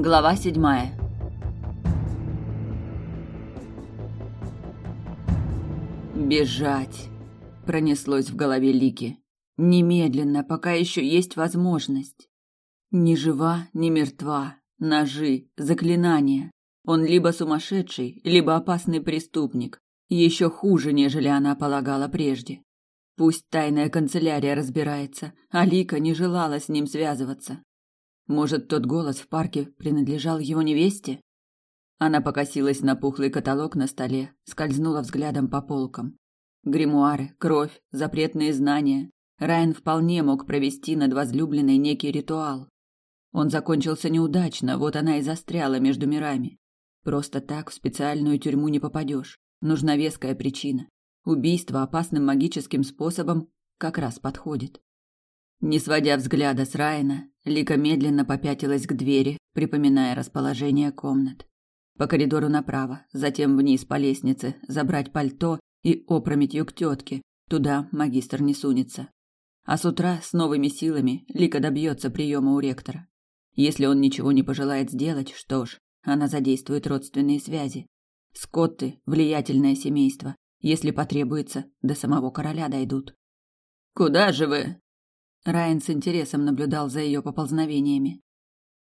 Глава седьмая. Бежать. Пронеслось в голове Лики. Немедленно, пока еще есть возможность. Ни жива, ни мертва. Ножи, заклинания. Он либо сумасшедший, либо опасный преступник. Еще хуже, нежели она полагала прежде. Пусть тайная канцелярия разбирается, а Лика не желала с ним связываться. Может, тот голос в парке принадлежал его невесте? Она покосилась на пухлый каталог на столе, скользнула взглядом по полкам. Гримуары, кровь, запретные знания. Райан вполне мог провести над возлюбленной некий ритуал. Он закончился неудачно, вот она и застряла между мирами. Просто так в специальную тюрьму не попадешь. Нужна веская причина. Убийство опасным магическим способом как раз подходит. Не сводя взгляда с Райана, Лика медленно попятилась к двери, припоминая расположение комнат. По коридору направо, затем вниз по лестнице, забрать пальто и опрометью к тетке. Туда магистр не сунется. А с утра с новыми силами Лика добьется приема у ректора. Если он ничего не пожелает сделать, что ж, она задействует родственные связи. Скотты – влиятельное семейство. Если потребуется, до самого короля дойдут. «Куда же вы?» Райан с интересом наблюдал за ее поползновениями.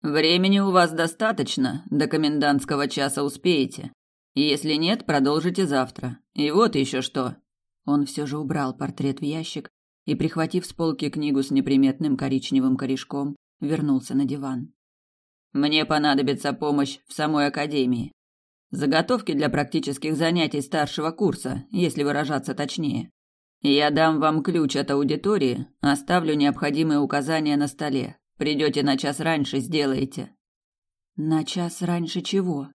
«Времени у вас достаточно, до комендантского часа успеете. Если нет, продолжите завтра. И вот еще что». Он все же убрал портрет в ящик и, прихватив с полки книгу с неприметным коричневым корешком, вернулся на диван. Мне понадобится помощь в самой академии. Заготовки для практических занятий старшего курса, если выражаться точнее. Я дам вам ключ от аудитории, оставлю необходимые указания на столе. Придете на час раньше, сделаете. На час раньше чего?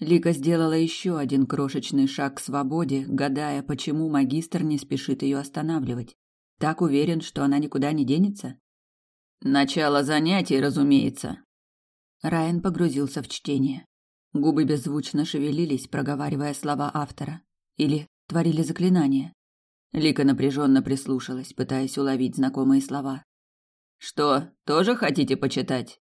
Лика сделала еще один крошечный шаг к свободе, гадая, почему магистр не спешит ее останавливать. Так уверен, что она никуда не денется? Начало занятий, разумеется. Райан погрузился в чтение. Губы беззвучно шевелились, проговаривая слова автора. Или творили заклинания. Лика напряженно прислушалась, пытаясь уловить знакомые слова. «Что, тоже хотите почитать?»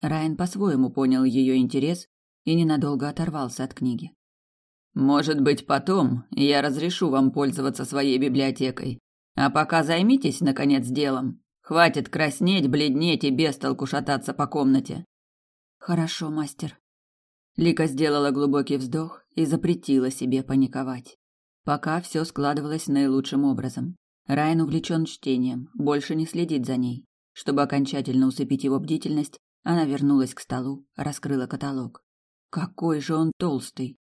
Райан по-своему понял ее интерес и ненадолго оторвался от книги. «Может быть, потом я разрешу вам пользоваться своей библиотекой. А пока займитесь, наконец, делом. Хватит краснеть, бледнеть и без толку шататься по комнате. Хорошо, мастер. Лика сделала глубокий вздох и запретила себе паниковать. Пока все складывалось наилучшим образом. Райан увлечен чтением, больше не следит за ней. Чтобы окончательно усыпить его бдительность, она вернулась к столу, раскрыла каталог. Какой же он толстый!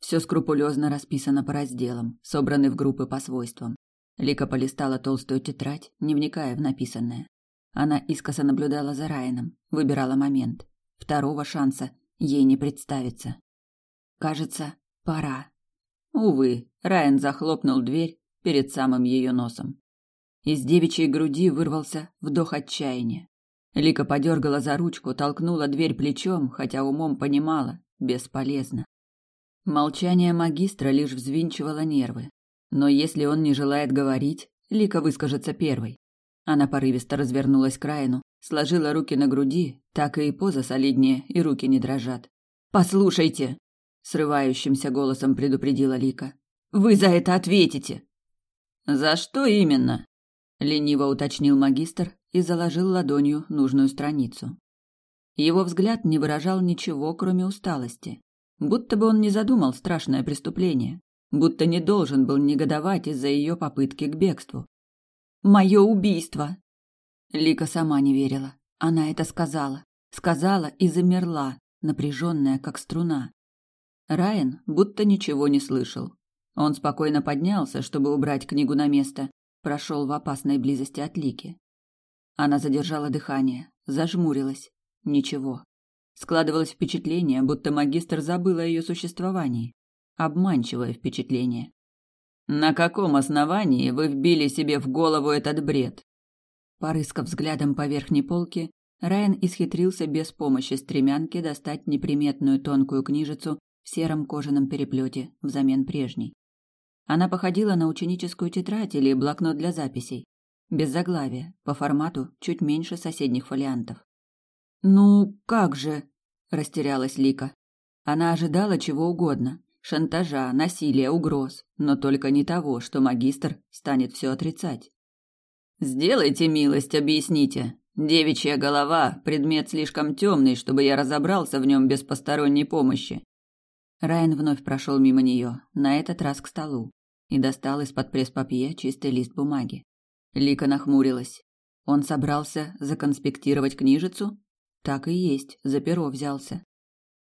Все скрупулезно расписано по разделам, собраны в группы по свойствам. Лика полистала толстую тетрадь, не вникая в написанное. Она искоса наблюдала за Райаном, выбирала момент. Второго шанса ей не представится. Кажется, пора. Увы, Райан захлопнул дверь перед самым ее носом. Из девичьей груди вырвался вдох отчаяния. Лика подергала за ручку, толкнула дверь плечом, хотя умом понимала – бесполезно. Молчание магистра лишь взвинчивало нервы. Но если он не желает говорить, Лика выскажется первой. Она порывисто развернулась к Райну, сложила руки на груди, так и поза солиднее, и руки не дрожат. «Послушайте!» – срывающимся голосом предупредила Лика. «Вы за это ответите!» «За что именно?» – лениво уточнил магистр и заложил ладонью нужную страницу. Его взгляд не выражал ничего, кроме усталости. Будто бы он не задумал страшное преступление будто не должен был негодовать из-за ее попытки к бегству. «Мое убийство!» Лика сама не верила. Она это сказала. Сказала и замерла, напряженная, как струна. Райан будто ничего не слышал. Он спокойно поднялся, чтобы убрать книгу на место, прошел в опасной близости от Лики. Она задержала дыхание, зажмурилась. Ничего. Складывалось впечатление, будто магистр забыл о ее существовании обманчивое впечатление. На каком основании вы вбили себе в голову этот бред? Порыскав взглядом по верхней полке, Райан исхитрился без помощи стремянки достать неприметную тонкую книжицу в сером кожаном переплете взамен прежней. Она походила на ученическую тетрадь или блокнот для записей, без заглавия, по формату чуть меньше соседних фолиантов. Ну, как же? растерялась Лика. Она ожидала чего угодно: шантажа, насилия, угроз, но только не того, что магистр станет все отрицать. Сделайте милость, объясните. Девичья голова предмет слишком темный, чтобы я разобрался в нем без посторонней помощи. Райан вновь прошел мимо нее, на этот раз к столу, и достал из-под пресс-папье чистый лист бумаги. Лика нахмурилась. Он собрался законспектировать книжицу? Так и есть, за перо взялся.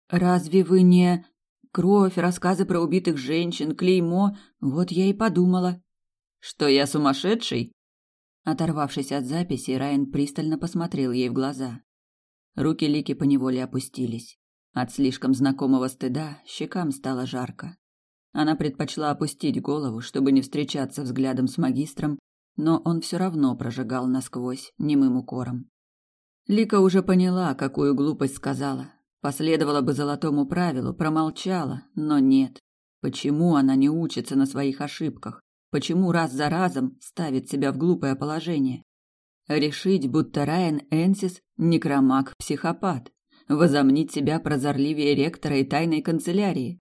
Разве вы не кровь, рассказы про убитых женщин, клеймо? Вот я и подумала. Что я сумасшедший? Оторвавшись от записи, Райан пристально посмотрел ей в глаза. Руки Лики поневоле опустились. От слишком знакомого стыда щекам стало жарко. Она предпочла опустить голову, чтобы не встречаться взглядом с магистром, но он все равно прожигал насквозь немым укором. Лика уже поняла, какую глупость сказала. Последовала бы золотому правилу, промолчала, но нет. Почему она не учится на своих ошибках? Почему раз за разом ставит себя в глупое положение? Решить, будто Райан Энсис – некромаг-психопат. Возомнить себя прозорливее ректора и тайной канцелярии.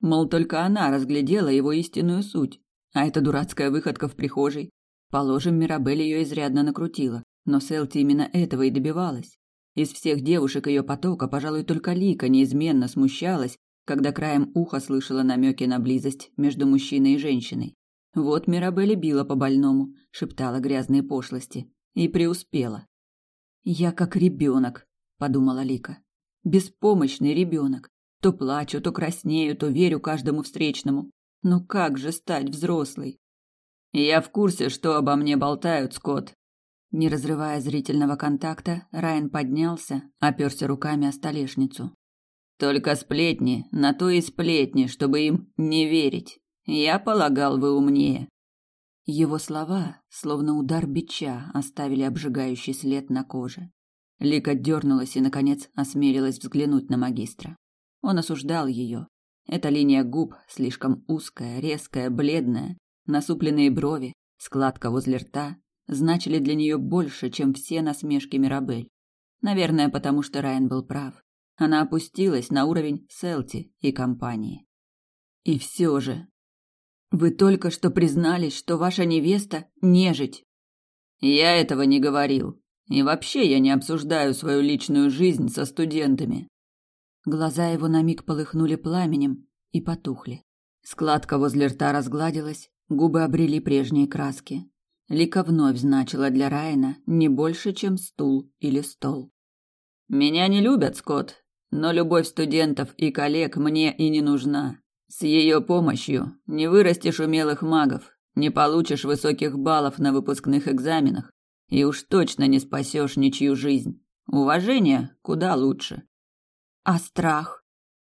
Мол, только она разглядела его истинную суть. А эта дурацкая выходка в прихожей. Положим, Мирабель ее изрядно накрутила. Но Селти именно этого и добивалась. Из всех девушек ее потока, пожалуй, только Лика неизменно смущалась, когда краем уха слышала намеки на близость между мужчиной и женщиной. Вот Мирабель била по больному, шептала грязные пошлости. И преуспела. «Я как ребенок», — подумала Лика. «Беспомощный ребенок. То плачу, то краснею, то верю каждому встречному. Но как же стать взрослой?» «Я в курсе, что обо мне болтают, Скотт». Не разрывая зрительного контакта, Райан поднялся, оперся руками о столешницу. «Только сплетни, на то и сплетни, чтобы им не верить. Я полагал, вы умнее. Его слова, словно удар бича, оставили обжигающий след на коже. Лика дернулась и, наконец, осмелилась взглянуть на магистра. Он осуждал ее. Эта линия губ слишком узкая, резкая, бледная, насупленные брови, складка возле рта значили для нее больше, чем все насмешки Мирабель. Наверное, потому что Райан был прав. Она опустилась на уровень Селти и компании. И все же вы только что признались, что ваша невеста нежить. Я этого не говорил. И вообще я не обсуждаю свою личную жизнь со студентами. Глаза его на миг полыхнули пламенем и потухли. Складка возле рта разгладилась, губы обрели прежние краски. Лика вновь значила для Райана не больше, чем стул или стол. Меня не любят, Скотт, но любовь студентов и коллег мне и не нужна. С ее помощью не вырастешь умелых магов, не получишь высоких баллов на выпускных экзаменах и уж точно не спасешь ничью жизнь. Уважение куда лучше. А страх?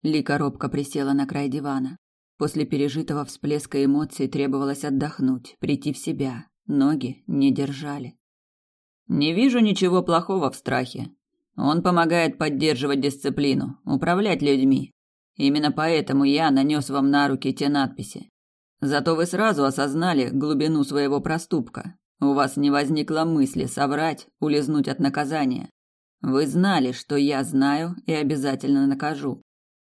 Лика робко присела на край дивана. После пережитого всплеска эмоций требовалось отдохнуть, прийти в себя. Ноги не держали. Не вижу ничего плохого в страхе. Он помогает поддерживать дисциплину, управлять людьми, Именно поэтому я нанес вам на руки те надписи. Зато вы сразу осознали глубину своего проступка. У вас не возникло мысли соврать, улизнуть от наказания. Вы знали, что я знаю и обязательно накажу.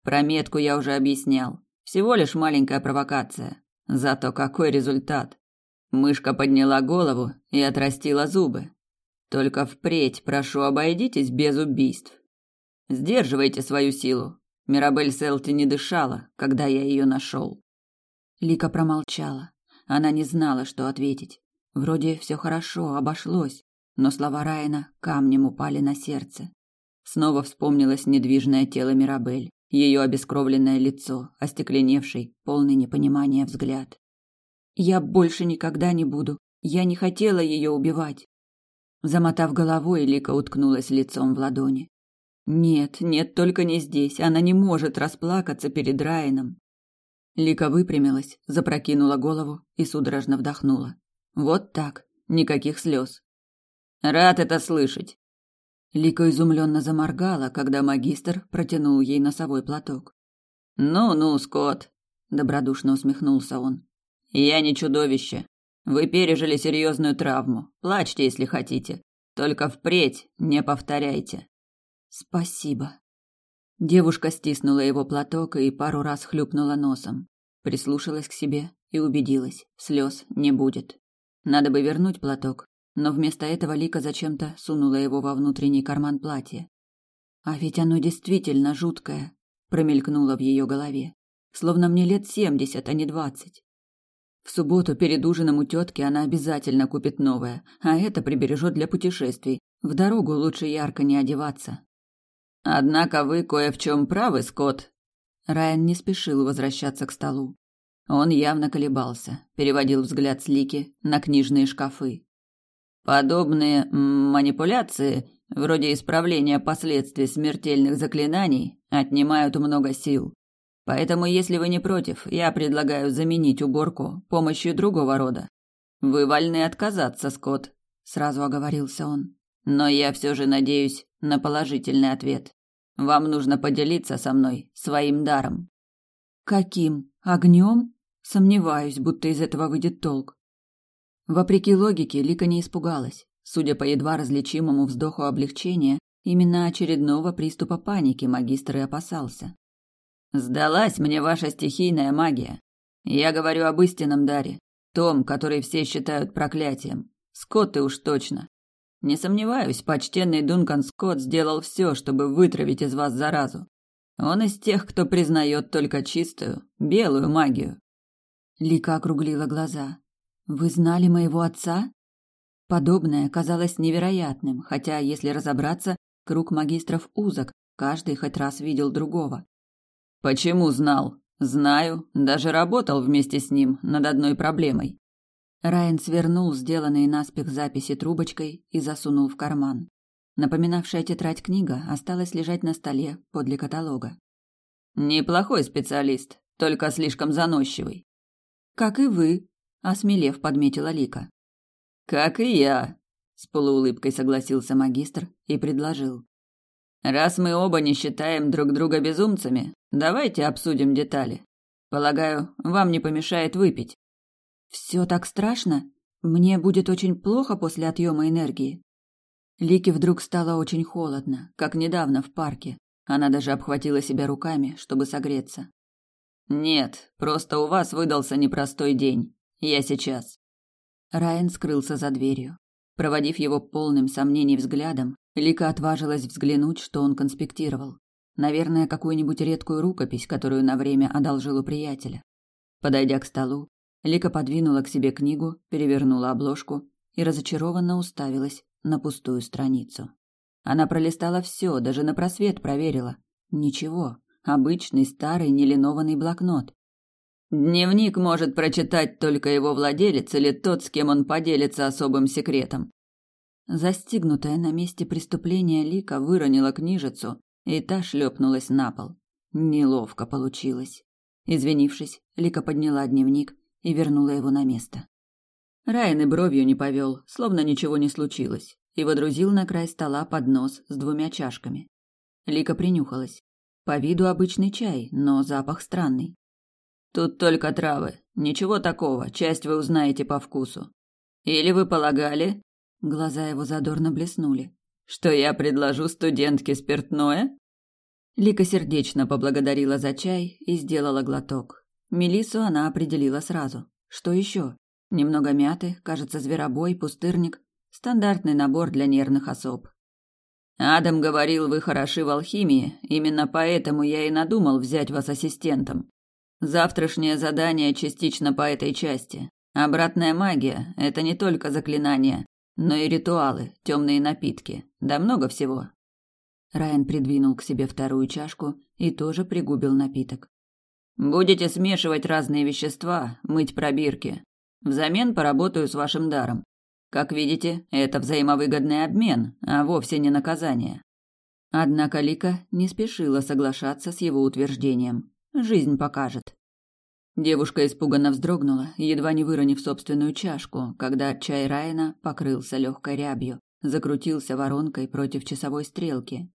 Про метку я уже объяснял. Всего лишь маленькая провокация. Зато какой результат? Мышка подняла голову и отрастила зубы. Только впредь прошу обойдитесь без убийств. Сдерживайте свою силу, Мирабель Селти не дышала, когда я ее нашел. Лика промолчала. Она не знала, что ответить. Вроде все хорошо, обошлось, но слова Райна камнем упали на сердце. Снова вспомнилось недвижное тело Мирабель, ее обескровленное лицо, остекленевший, полный непонимания взгляд. Я больше никогда не буду. Я не хотела ее убивать. Замотав головой, Лика уткнулась лицом в ладони. Нет, нет, только не здесь. Она не может расплакаться перед Райаном. Лика выпрямилась, запрокинула голову и судорожно вдохнула. Вот так, никаких слез. Рад это слышать. Лика изумленно заморгала, когда магистр протянул ей носовой платок. Ну-ну, Скотт, добродушно усмехнулся он. Я не чудовище. Вы пережили серьезную травму. Плачьте, если хотите. Только впредь не повторяйте. Спасибо. Девушка стиснула его платок и пару раз хлюпнула носом. Прислушалась к себе и убедилась, слез не будет. Надо бы вернуть платок, но вместо этого Лика зачем-то сунула его во внутренний карман платья. А ведь оно действительно жуткое, промелькнуло в ее голове. Словно мне лет семьдесят, а не двадцать. В субботу перед ужином у тетки она обязательно купит новое, а это прибережет для путешествий. В дорогу лучше ярко не одеваться. Однако вы кое в чем правы, Скотт. Райан не спешил возвращаться к столу. Он явно колебался, переводил взгляд с Лики на книжные шкафы. Подобные манипуляции, вроде исправления последствий смертельных заклинаний, отнимают много сил. Поэтому, если вы не против, я предлагаю заменить уборку помощью другого рода. Вы вольны отказаться, Скотт, сразу оговорился он. Но я все же надеюсь на положительный ответ. Вам нужно поделиться со мной своим даром. Каким? Огнем? Сомневаюсь, будто из этого выйдет толк. Вопреки логике, Лика не испугалась. Судя по едва различимому вздоху облегчения, именно очередного приступа паники магистр и опасался. Сдалась мне ваша стихийная магия. Я говорю об истинном даре, том, который все считают проклятием. Скотт и уж точно. Не сомневаюсь, почтенный Дункан Скотт сделал все, чтобы вытравить из вас заразу. Он из тех, кто признает только чистую, белую магию. Лика округлила глаза. Вы знали моего отца? Подобное казалось невероятным, хотя, если разобраться, круг магистров узок, каждый хоть раз видел другого. Почему знал? Знаю, даже работал вместе с ним над одной проблемой. Райан свернул сделанные наспех записи трубочкой и засунул в карман. Напоминавшая тетрадь книга осталась лежать на столе подле каталога. Неплохой специалист, только слишком заносчивый. Как и вы, осмелев подметила Лика. Как и я, с полуулыбкой согласился магистр и предложил: Раз мы оба не считаем друг друга безумцами, давайте обсудим детали. Полагаю, вам не помешает выпить. Все так страшно? Мне будет очень плохо после отъема энергии. Лике вдруг стало очень холодно, как недавно в парке. Она даже обхватила себя руками, чтобы согреться. Нет, просто у вас выдался непростой день. Я сейчас. Райан скрылся за дверью. Проводив его полным сомнений взглядом, Лика отважилась взглянуть, что он конспектировал. Наверное, какую-нибудь редкую рукопись, которую на время одолжил у приятеля. Подойдя к столу, Лика подвинула к себе книгу, перевернула обложку и разочарованно уставилась на пустую страницу. Она пролистала все, даже на просвет проверила. Ничего, обычный старый нелинованный блокнот. Дневник может прочитать только его владелец или тот, с кем он поделится особым секретом. Застигнутая на месте преступления Лика выронила книжицу, и та шлепнулась на пол. Неловко получилось. Извинившись, Лика подняла дневник и вернула его на место. Райан и бровью не повел, словно ничего не случилось, и водрузил на край стола поднос с двумя чашками. Лика принюхалась. По виду обычный чай, но запах странный. Тут только травы. Ничего такого, часть вы узнаете по вкусу. Или вы полагали, Глаза его задорно блеснули. Что я предложу студентке спиртное? Лика сердечно поблагодарила за чай и сделала глоток. Мелису она определила сразу. Что еще? Немного мяты, кажется, зверобой, пустырник. Стандартный набор для нервных особ. Адам говорил, вы хороши в алхимии, именно поэтому я и надумал взять вас ассистентом. Завтрашнее задание частично по этой части. Обратная магия – это не только заклинания, но и ритуалы, темные напитки, да много всего. Райан придвинул к себе вторую чашку и тоже пригубил напиток. Будете смешивать разные вещества, мыть пробирки. Взамен поработаю с вашим даром. Как видите, это взаимовыгодный обмен, а вовсе не наказание. Однако Лика не спешила соглашаться с его утверждением. Жизнь покажет. Девушка испуганно вздрогнула, едва не выронив собственную чашку, когда чай Райана покрылся легкой рябью, закрутился воронкой против часовой стрелки.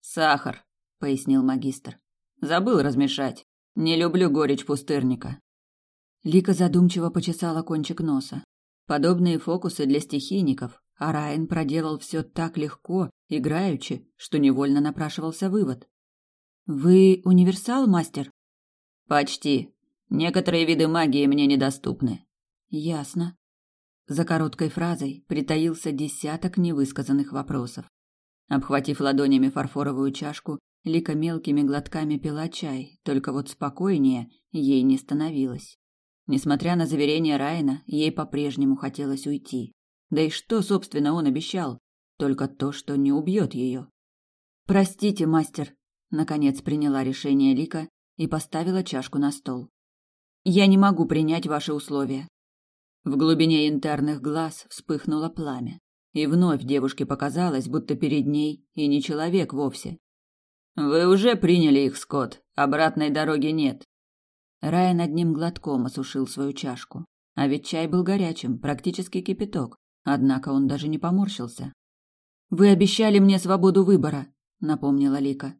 «Сахар», — пояснил магистр. «Забыл размешать. Не люблю горечь пустырника». Лика задумчиво почесала кончик носа. Подобные фокусы для стихийников, а Райан проделал все так легко, играючи, что невольно напрашивался вывод. «Вы универсал, мастер?» «Почти. Некоторые виды магии мне недоступны». «Ясно». За короткой фразой притаился десяток невысказанных вопросов. Обхватив ладонями фарфоровую чашку, Лика мелкими глотками пила чай, только вот спокойнее ей не становилось. Несмотря на заверения Райна, ей по-прежнему хотелось уйти. Да и что, собственно, он обещал? Только то, что не убьет ее. «Простите, мастер», — наконец приняла решение Лика и поставила чашку на стол. «Я не могу принять ваши условия». В глубине интерных глаз вспыхнуло пламя. И вновь девушке показалось, будто перед ней и не человек вовсе. «Вы уже приняли их, Скотт. Обратной дороги нет». Райан одним глотком осушил свою чашку. А ведь чай был горячим, практически кипяток. Однако он даже не поморщился. «Вы обещали мне свободу выбора», — напомнила Лика.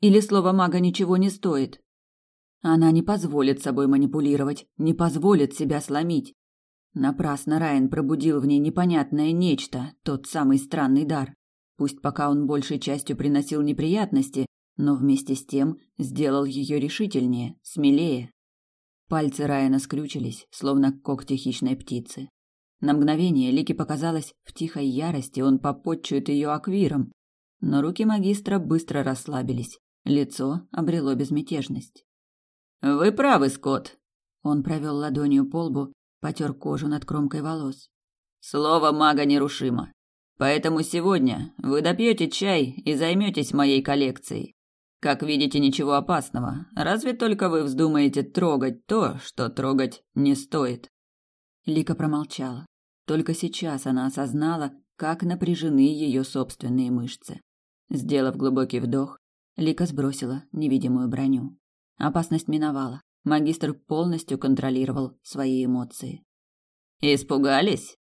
«Или слово мага ничего не стоит?» Она не позволит собой манипулировать, не позволит себя сломить. Напрасно Райан пробудил в ней непонятное нечто, тот самый странный дар. Пусть пока он большей частью приносил неприятности, но вместе с тем сделал ее решительнее, смелее. Пальцы Райана скрючились, словно когти хищной птицы. На мгновение Лике показалось, в тихой ярости он попотчует ее аквиром, но руки магистра быстро расслабились, лицо обрело безмятежность. «Вы правы, Скотт!» Он провел ладонью по лбу, потер кожу над кромкой волос. «Слово мага нерушимо. Поэтому сегодня вы допьете чай и займетесь моей коллекцией. Как видите, ничего опасного, разве только вы вздумаете трогать то, что трогать не стоит. Лика промолчала. Только сейчас она осознала, как напряжены ее собственные мышцы. Сделав глубокий вдох, Лика сбросила невидимую броню. Опасность миновала. Магистр полностью контролировал свои эмоции. «Испугались?»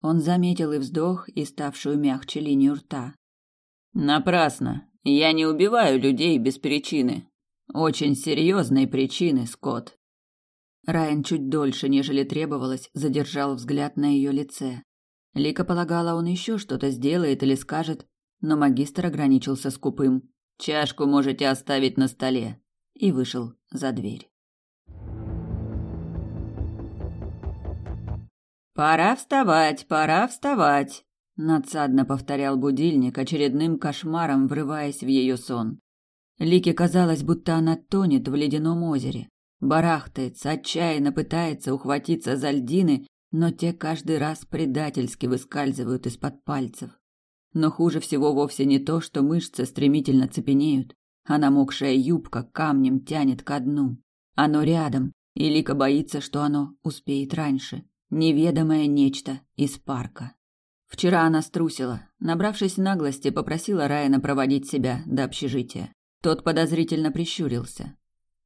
Он заметил и вздох, и ставшую мягче линию рта. «Напрасно. Я не убиваю людей без причины. Очень серьезной причины, Скотт. Райан чуть дольше, нежели требовалось, задержал взгляд на ее лице. Лика полагала, он еще что-то сделает или скажет, но магистр ограничился скупым. «Чашку можете оставить на столе», и вышел за дверь. «Пора вставать, пора вставать», Надсадно повторял будильник, очередным кошмаром врываясь в ее сон. Лике казалось, будто она тонет в ледяном озере. Барахтается, отчаянно пытается ухватиться за льдины, но те каждый раз предательски выскальзывают из-под пальцев. Но хуже всего вовсе не то, что мышцы стремительно цепенеют, а намокшая юбка камнем тянет ко дну. Оно рядом, и Лика боится, что оно успеет раньше. Неведомое нечто из парка. Вчера она струсила. Набравшись наглости, попросила Райана проводить себя до общежития. Тот подозрительно прищурился.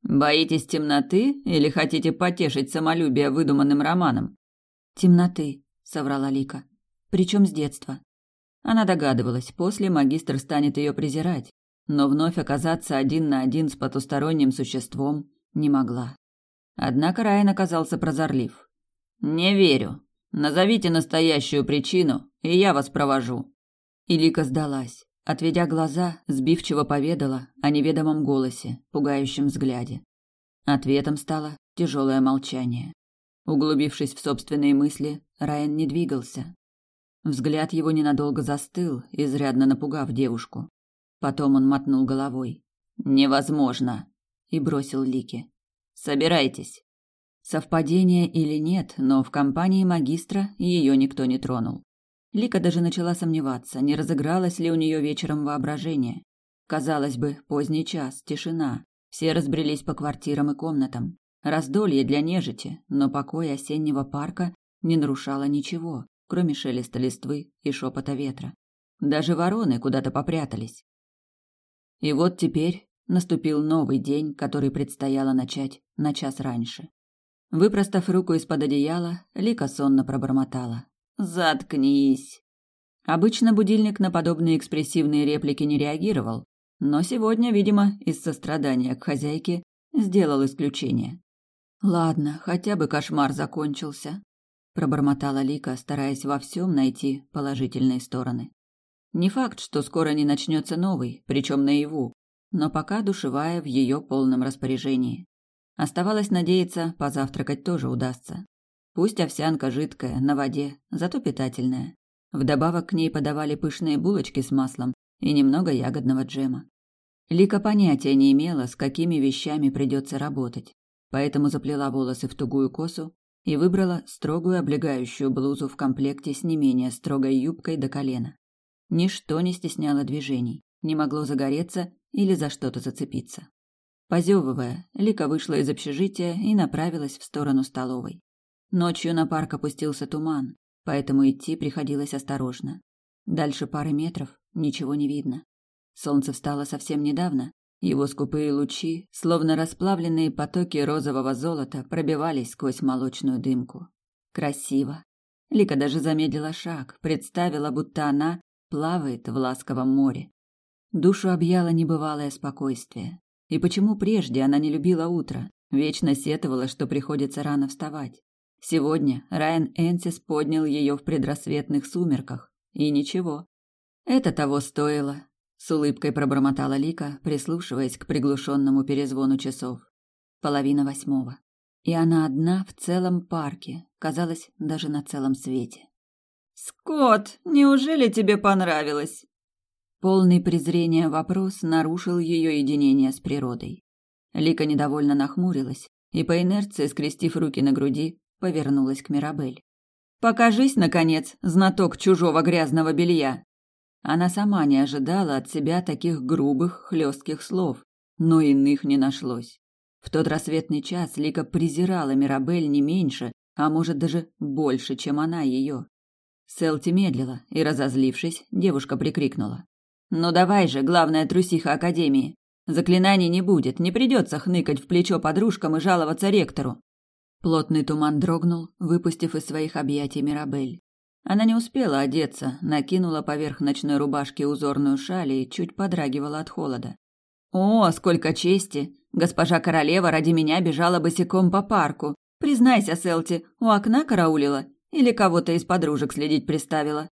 «Боитесь темноты или хотите потешить самолюбие выдуманным романом?» «Темноты», — соврала Лика. «Причем с детства». Она догадывалась, после магистр станет ее презирать, но вновь оказаться один на один с потусторонним существом не могла. Однако Райан оказался прозорлив. «Не верю. Назовите настоящую причину, и я вас провожу. Илика сдалась, отведя глаза, сбивчиво поведала о неведомом голосе, пугающем взгляде. Ответом стало тяжелое молчание. Углубившись в собственные мысли, Райан не двигался. Взгляд его ненадолго застыл, изрядно напугав девушку. Потом он мотнул головой. «Невозможно!» и бросил Лике. «Собирайтесь!» Совпадение или нет, но в компании магистра ее никто не тронул. Лика даже начала сомневаться, не разыгралось ли у нее вечером воображение. Казалось бы, поздний час, тишина. Все разбрелись по квартирам и комнатам. Раздолье для нежити, но покой осеннего парка не нарушало ничего, кроме шелеста листвы и шепота ветра. Даже вороны куда-то попрятались. И вот теперь наступил новый день, который предстояло начать на час раньше. Выпростав руку из-под одеяла, Лика сонно пробормотала. «Заткнись!» Обычно будильник на подобные экспрессивные реплики не реагировал, но сегодня, видимо, из сострадания к хозяйке сделал исключение. Ладно, хотя бы кошмар закончился. пробормотала Лика, стараясь во всем найти положительные стороны. Не факт, что скоро не начнется новый, причем наяву, но пока душевая в ее полном распоряжении. Оставалось надеяться, позавтракать тоже удастся. Пусть овсянка жидкая, на воде, зато питательная. Вдобавок к ней подавали пышные булочки с маслом и немного ягодного джема. Лика понятия не имела, с какими вещами придется работать, поэтому заплела волосы в тугую косу и выбрала строгую облегающую блузу в комплекте с не менее строгой юбкой до колена. Ничто не стесняло движений, не могло загореться или за что-то зацепиться. Позевывая, Лика вышла из общежития и направилась в сторону столовой. Ночью на парк опустился туман, поэтому идти приходилось осторожно. Дальше пары метров ничего не видно. Солнце встало совсем недавно, его скупые лучи, словно расплавленные потоки розового золота, пробивались сквозь молочную дымку. Красиво. Лика даже замедлила шаг, представила, будто она плавает в ласковом море. Душу объяло небывалое спокойствие. И почему прежде она не любила утро, вечно сетовала, что приходится рано вставать? Сегодня Райан Энсис поднял ее в предрассветных сумерках. И ничего. Это того стоило. С улыбкой пробормотала Лика, прислушиваясь к приглушенному перезвону часов. Половина восьмого. И она одна в целом парке, казалось, даже на целом свете. «Скотт, неужели тебе понравилось?» Полный презрения вопрос нарушил ее единение с природой. Лика недовольно нахмурилась и по инерции, скрестив руки на груди, повернулась к Мирабель. Покажись наконец, знаток чужого грязного белья. Она сама не ожидала от себя таких грубых, хлестких слов, но иных не нашлось. В тот рассветный час Лика презирала Мирабель не меньше, а может даже больше, чем она ее. Селти медлила, и, разозлившись, девушка прикрикнула. «Ну давай же, главная трусиха Академии! Заклинаний не будет, не придется хныкать в плечо подружкам и жаловаться ректору. Плотный туман дрогнул, выпустив из своих объятий Мирабель. Она не успела одеться, накинула поверх ночной рубашки узорную шаль и чуть подрагивала от холода. «О, сколько чести! Госпожа королева ради меня бежала босиком по парку. Признайся, Селти, у окна караулила? Или кого-то из подружек следить приставила?»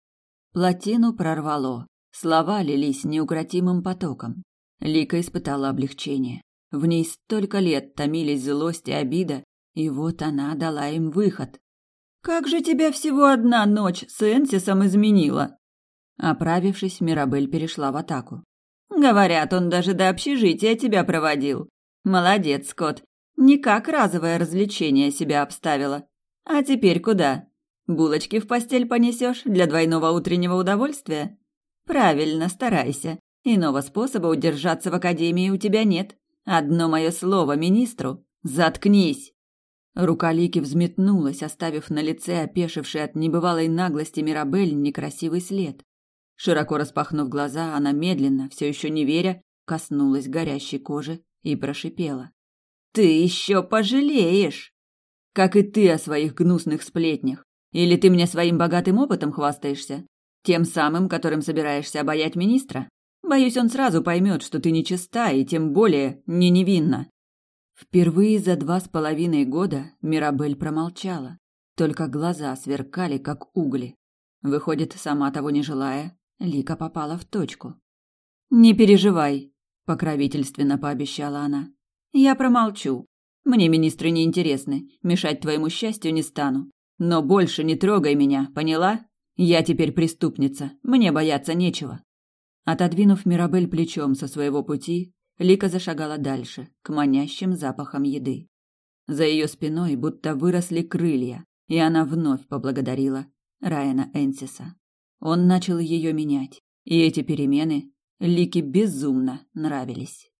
Плотину прорвало. Слова лились неукротимым потоком. Лика испытала облегчение. В ней столько лет томились злость и обида, и вот она дала им выход. «Как же тебя всего одна ночь с Энсисом изменила?» Оправившись, Мирабель перешла в атаку. «Говорят, он даже до общежития тебя проводил. Молодец, Скотт. Не как разовое развлечение себя обставила. А теперь куда? Булочки в постель понесешь для двойного утреннего удовольствия? Правильно, старайся. Иного способа удержаться в академии у тебя нет. Одно мое слово министру – заткнись!» Рука Лики взметнулась, оставив на лице опешивший от небывалой наглости Мирабель некрасивый след. Широко распахнув глаза, она медленно, все еще не веря, коснулась горящей кожи и прошипела. «Ты еще пожалеешь!» «Как и ты о своих гнусных сплетнях. Или ты мне своим богатым опытом хвастаешься? Тем самым, которым собираешься обаять министра? Боюсь, он сразу поймет, что ты нечиста и тем более не невинна». Впервые за два с половиной года Мирабель промолчала, только глаза сверкали, как угли. Выходит, сама того не желая, Лика попала в точку. «Не переживай», — покровительственно пообещала она. «Я промолчу. Мне министры не интересны, мешать твоему счастью не стану. Но больше не трогай меня, поняла? Я теперь преступница, мне бояться нечего». Отодвинув Мирабель плечом со своего пути, Лика зашагала дальше, к манящим запахам еды. За ее спиной будто выросли крылья, и она вновь поблагодарила Райана Энсиса. Он начал ее менять, и эти перемены Лике безумно нравились.